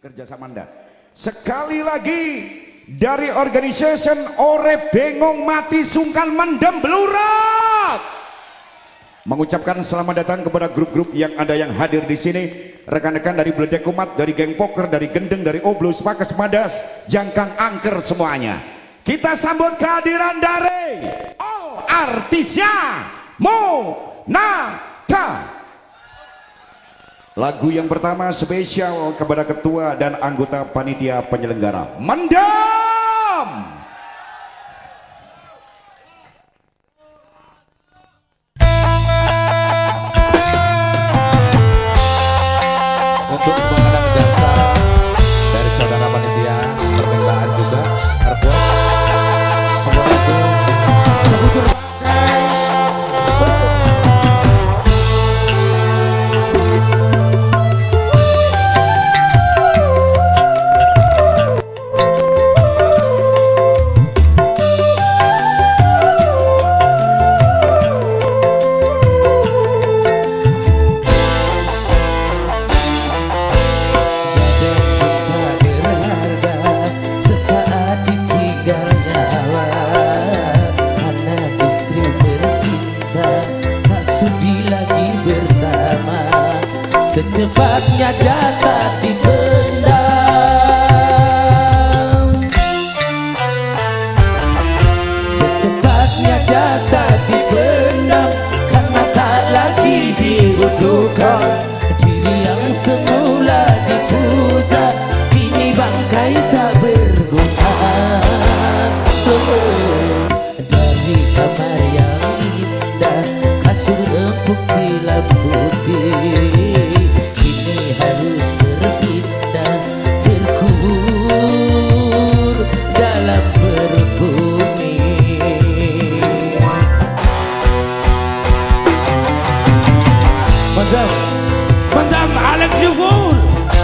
kerjasama Anda. Sekali lagi dari organisasi Ore Bengong Mati Sungkan Mendem Belurat. Mengucapkan selamat datang kepada grup-grup yang ada yang hadir di sini. Rekan-rekan dari Beledek Kumat, dari Geng Poker, dari Gendeng, dari Oblus, Pakas Madas, Jangkang Angker semuanya. Kita sambut kehadiran dari All Artisnya Monata. Lagu yang pertama spesial kepada ketua dan anggota panitia penyelenggara. Mendam! Secepatnya jasad وندعم على جفون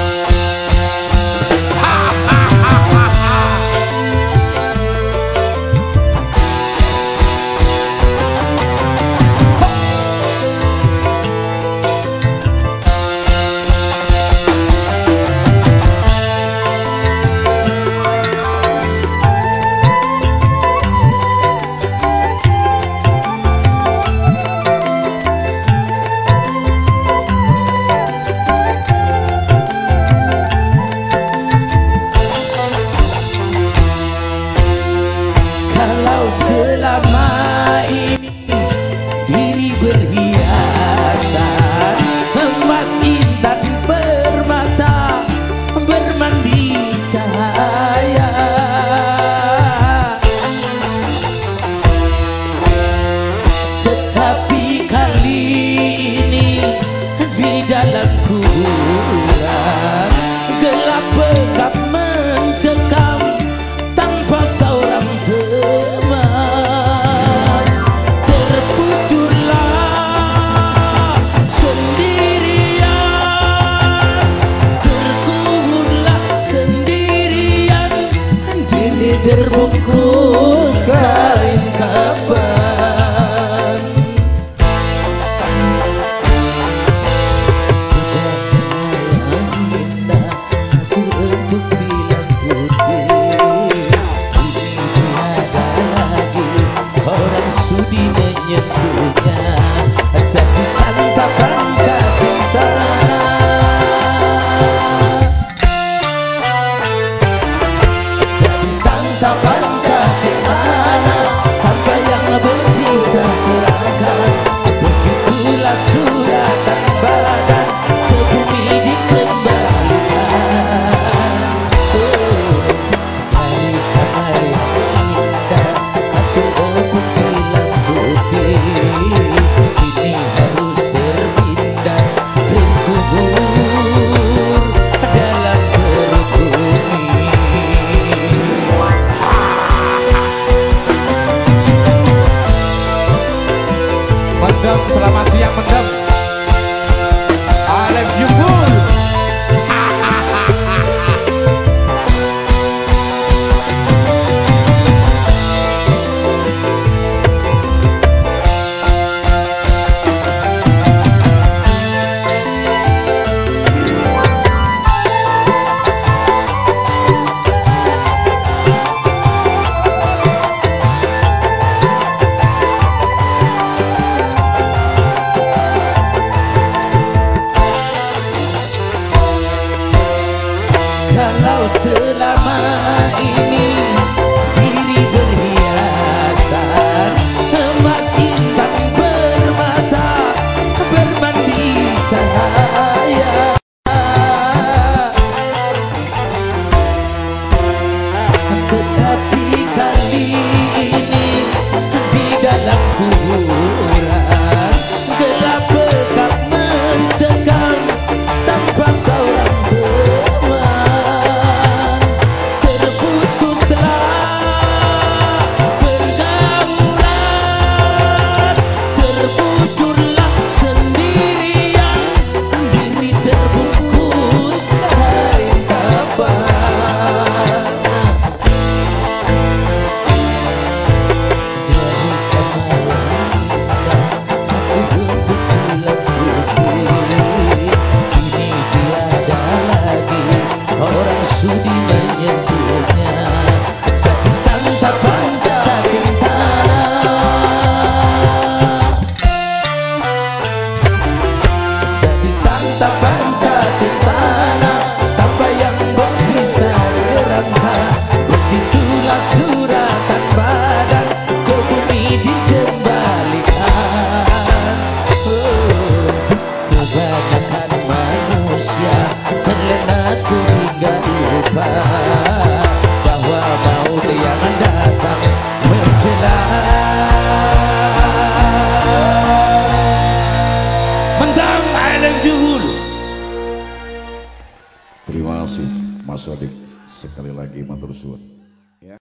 terbuku mendem selamat siang mendem Mendang ada Juhul Terima kasih Mas Adik. Sekali lagi matur suwun.